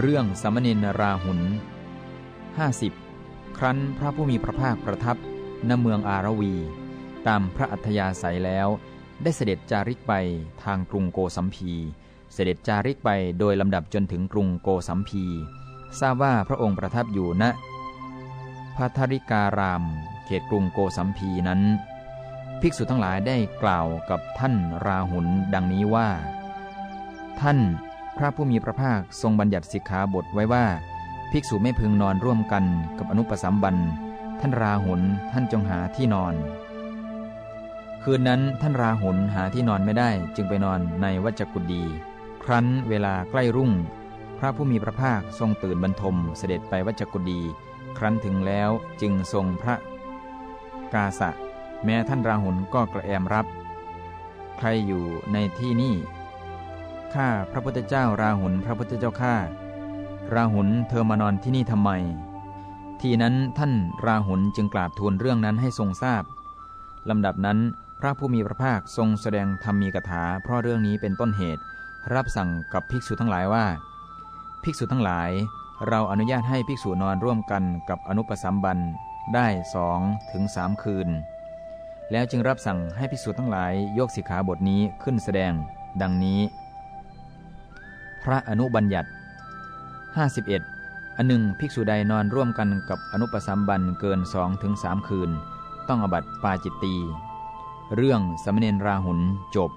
เรื่องสมณีนราหุล50 ครั้นพระผู้มีพระภาคประทับณเมืองอารวี ตามพระอัธยาศัยแล้ว ได้เสด็จจาริกไปทางกรุงโกสัมพี เสด็จจาริกไปโดยลำดับจนถึงกรุงโกสัมพี ทราบว่าพระองค์ประทับอยู่ณพัทริการาม เขตกรุงโกสัมพีนั้น ภิกษุทั้งหลายได้กล่าวกับท่านราหุลดังนี้ว่า ท่าน พระผู้มีพระภาคทรงบัญญัติสิกขาบทไว้ว่า ภิกษุไม่พึงนอนร่วมกันกับอนุปสัมบัน ท่านราหุลท่านจงหาที่นอน คืนนั้นท่านราหุลหาที่นอนไม่ได้จึงไปนอนในวัจกุดีครั้นเวลาใกล้รุ่ง พระผู้มีพระภาคทรงตื่นบรรทมเสด็จไปวัจกุดีครั้นถึงแล้วจึงทรงพระ กาสะ แม้ท่านราหุลก็กระแอมรับ ใครอยู่ในที่นี่ ข้าพระพุทธเจ้าราหุลพระพุทธเจ้าข้าราหุลเธอมานอนที่นี่ทำไม ทีนั้นท่านราหุลจึงกราบทูลเรื่องนั้นให้ทรงทราบลำดับนั้นพระผู้มีพระภาคทรงแสดงธรรมีกถา เพราะเรื่องนี้เป็นต้นเหตุ รับสั่งกับภิกษุทั้งหลายว่า ภิกษุทั้งหลาย เราอนุญาตให้ภิกษุนอนร่วมกันกับอนุปสัมบันได้สองถึงสามคืน แล้วจึงรับสั่งให้ภิกษุทั้งหลายยกสิกขาบทนี้ขึ้นแสดง ดังนี้ พระอนุบัญญัติ 51 อันหนึ่งภิกษุใดนอนร่วมกันกับอนุปสัมบันเกินสองถึงสามคืน ต้องอบัติปาจิตตี เรื่องสมณเณรราหุลจบ